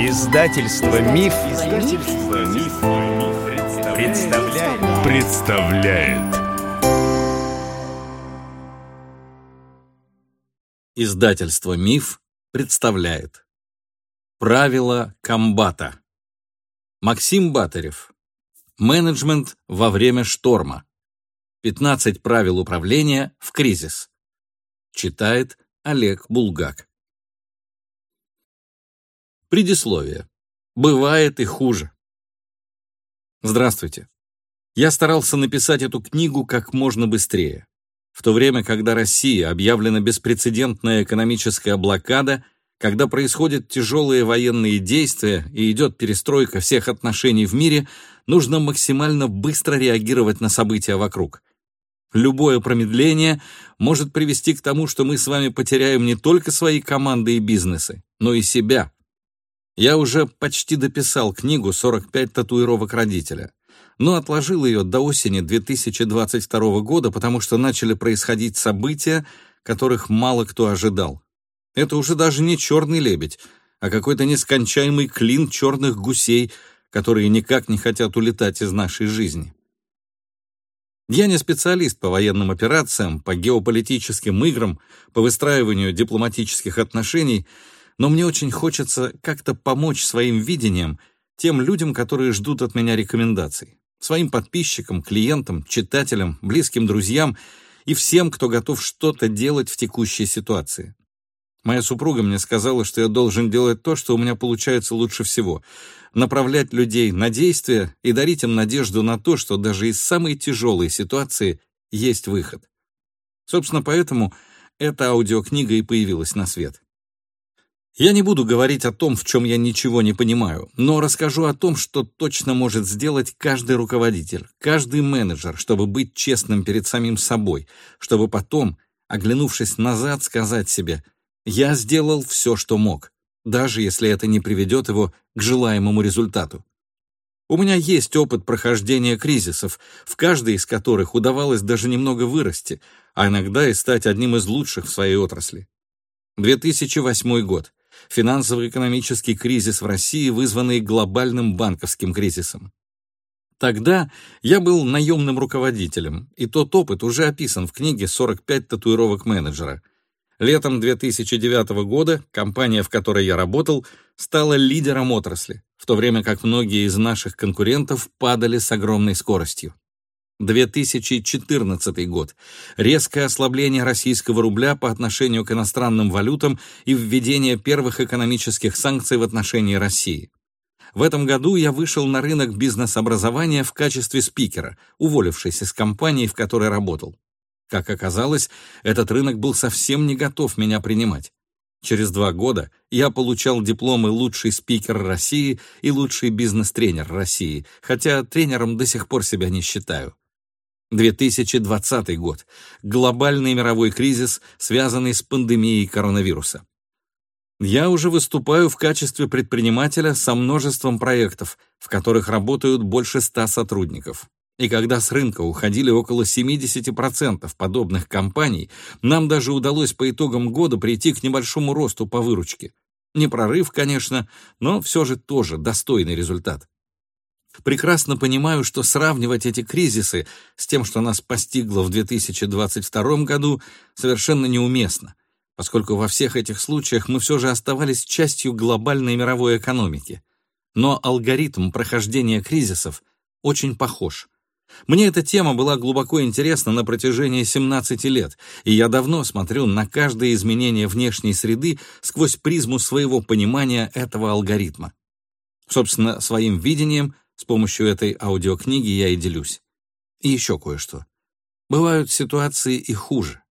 Издательство Миф, Издательство Миф, представляет. представляет. Издательство Миф представляет. Правила комбата. Максим Батарев. Менеджмент во время шторма. 15 правил управления в кризис. Читает Олег Булгак. Предисловие. Бывает и хуже. Здравствуйте. Я старался написать эту книгу как можно быстрее. В то время, когда Россия объявлена беспрецедентная экономическая блокада, когда происходят тяжелые военные действия и идет перестройка всех отношений в мире, нужно максимально быстро реагировать на события вокруг. Любое промедление может привести к тому, что мы с вами потеряем не только свои команды и бизнесы, но и себя. Я уже почти дописал книгу «45 татуировок родителя», но отложил ее до осени 2022 года, потому что начали происходить события, которых мало кто ожидал. Это уже даже не черный лебедь, а какой-то нескончаемый клин черных гусей, которые никак не хотят улетать из нашей жизни. Я не специалист по военным операциям, по геополитическим играм, по выстраиванию дипломатических отношений — но мне очень хочется как-то помочь своим видением тем людям, которые ждут от меня рекомендаций, своим подписчикам, клиентам, читателям, близким друзьям и всем, кто готов что-то делать в текущей ситуации. Моя супруга мне сказала, что я должен делать то, что у меня получается лучше всего — направлять людей на действия и дарить им надежду на то, что даже из самой тяжелой ситуации есть выход. Собственно, поэтому эта аудиокнига и появилась на свет. Я не буду говорить о том, в чем я ничего не понимаю, но расскажу о том, что точно может сделать каждый руководитель, каждый менеджер, чтобы быть честным перед самим собой, чтобы потом, оглянувшись назад, сказать себе «Я сделал все, что мог», даже если это не приведет его к желаемому результату. У меня есть опыт прохождения кризисов, в каждой из которых удавалось даже немного вырасти, а иногда и стать одним из лучших в своей отрасли. 2008 год финансово-экономический кризис в России, вызванный глобальным банковским кризисом. Тогда я был наемным руководителем, и тот опыт уже описан в книге «45 татуировок менеджера». Летом 2009 года компания, в которой я работал, стала лидером отрасли, в то время как многие из наших конкурентов падали с огромной скоростью. 2014 год. Резкое ослабление российского рубля по отношению к иностранным валютам и введение первых экономических санкций в отношении России. В этом году я вышел на рынок бизнес-образования в качестве спикера, уволившись из компании, в которой работал. Как оказалось, этот рынок был совсем не готов меня принимать. Через два года я получал дипломы «Лучший спикер России» и «Лучший бизнес-тренер России», хотя тренером до сих пор себя не считаю. 2020 год. Глобальный мировой кризис, связанный с пандемией коронавируса. Я уже выступаю в качестве предпринимателя со множеством проектов, в которых работают больше 100 сотрудников. И когда с рынка уходили около 70% подобных компаний, нам даже удалось по итогам года прийти к небольшому росту по выручке. Не прорыв, конечно, но все же тоже достойный результат. Прекрасно понимаю, что сравнивать эти кризисы с тем, что нас постигло в 2022 году, совершенно неуместно, поскольку во всех этих случаях мы все же оставались частью глобальной мировой экономики. Но алгоритм прохождения кризисов очень похож. Мне эта тема была глубоко интересна на протяжении 17 лет, и я давно смотрю на каждое изменение внешней среды сквозь призму своего понимания этого алгоритма. Собственно, своим видением — с помощью этой аудиокниги я и делюсь. И еще кое-что. Бывают ситуации и хуже.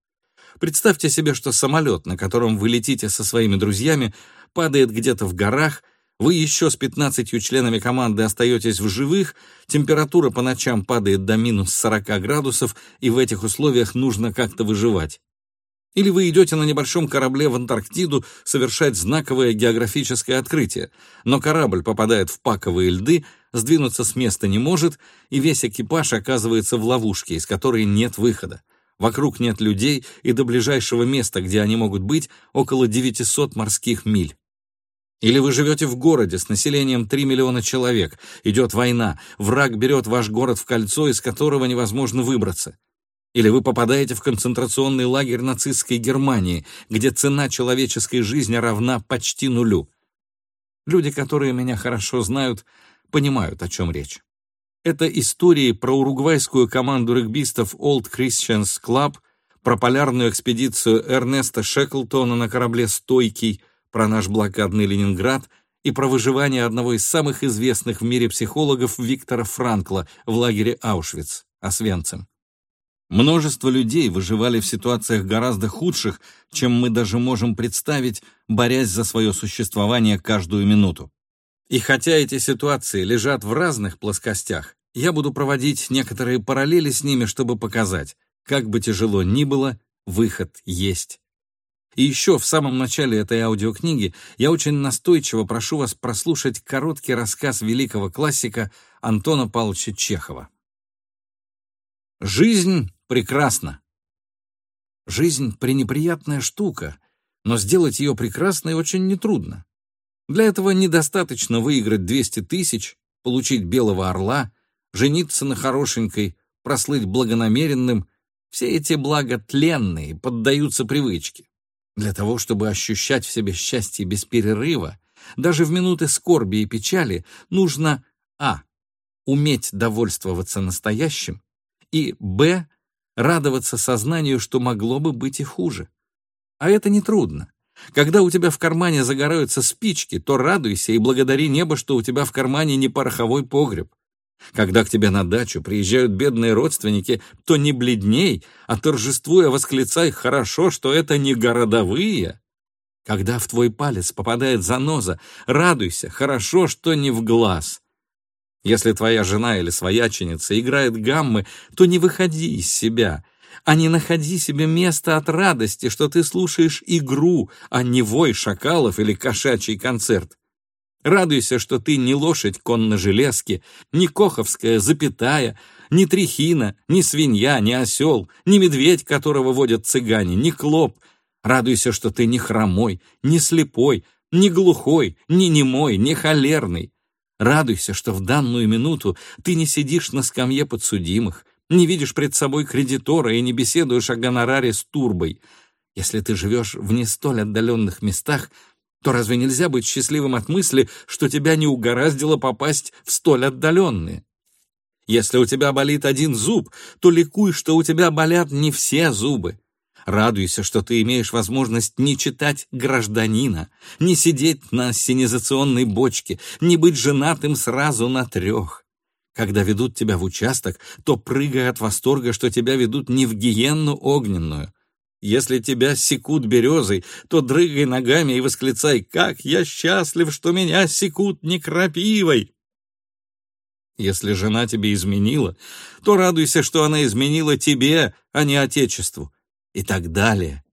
Представьте себе, что самолет, на котором вы летите со своими друзьями, падает где-то в горах, вы еще с 15 членами команды остаетесь в живых, температура по ночам падает до минус 40 градусов, и в этих условиях нужно как-то выживать. Или вы идете на небольшом корабле в Антарктиду совершать знаковое географическое открытие, но корабль попадает в паковые льды, сдвинуться с места не может, и весь экипаж оказывается в ловушке, из которой нет выхода. Вокруг нет людей, и до ближайшего места, где они могут быть, около 900 морских миль. Или вы живете в городе с населением 3 миллиона человек, идет война, враг берет ваш город в кольцо, из которого невозможно выбраться. Или вы попадаете в концентрационный лагерь нацистской Германии, где цена человеческой жизни равна почти нулю. Люди, которые меня хорошо знают, понимают, о чем речь. Это истории про уругвайскую команду регбистов Old Christians Club, про полярную экспедицию Эрнеста Шеклтона на корабле «Стойкий», про наш блокадный Ленинград и про выживание одного из самых известных в мире психологов Виктора Франкла в лагере Аушвиц, Освенцим. Множество людей выживали в ситуациях гораздо худших, чем мы даже можем представить, борясь за свое существование каждую минуту. И хотя эти ситуации лежат в разных плоскостях, я буду проводить некоторые параллели с ними, чтобы показать, как бы тяжело ни было, выход есть. И еще в самом начале этой аудиокниги я очень настойчиво прошу вас прослушать короткий рассказ великого классика Антона Павловича Чехова. Жизнь прекрасна. Жизнь — пренеприятная штука, но сделать ее прекрасной очень нетрудно. Для этого недостаточно выиграть 200 тысяч, получить белого орла, жениться на хорошенькой, прослыть благонамеренным. Все эти блага тленные, поддаются привычке. Для того, чтобы ощущать в себе счастье без перерыва, даже в минуты скорби и печали, нужно а. уметь довольствоваться настоящим, и б. радоваться сознанию, что могло бы быть и хуже. А это нетрудно. Когда у тебя в кармане загораются спички, то радуйся и благодари небо, что у тебя в кармане не пороховой погреб. Когда к тебе на дачу приезжают бедные родственники, то не бледней, а торжествуя восклицай «хорошо, что это не городовые». Когда в твой палец попадает заноза, радуйся, хорошо, что не в глаз. Если твоя жена или свояченица играет гаммы, то не выходи из себя, а не находи себе место от радости, что ты слушаешь игру, а не вой шакалов или кошачий концерт. Радуйся, что ты не лошадь конно-железки, не коховская запятая, не трехина, не свинья, не осел, не медведь, которого водят цыгане, не клоп. Радуйся, что ты не хромой, не слепой, не глухой, не немой, не холерный. Радуйся, что в данную минуту ты не сидишь на скамье подсудимых, не видишь пред собой кредитора и не беседуешь о гонораре с турбой. Если ты живешь в не столь отдаленных местах, то разве нельзя быть счастливым от мысли, что тебя не угораздило попасть в столь отдаленные? Если у тебя болит один зуб, то ликуй, что у тебя болят не все зубы. Радуйся, что ты имеешь возможность не читать гражданина, не сидеть на синизационной бочке, не быть женатым сразу на трех. Когда ведут тебя в участок, то прыгай от восторга, что тебя ведут не в гиенну огненную, если тебя секут березой, то дрыгай ногами и восклицай «Как я счастлив, что меня секут не крапивой!» Если жена тебе изменила, то радуйся, что она изменила тебе, а не Отечеству. И так далее.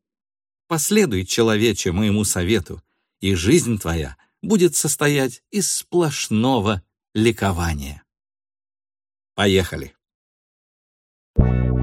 Последуй, человече, моему совету, и жизнь твоя будет состоять из сплошного ликования. Поехали. Поехали.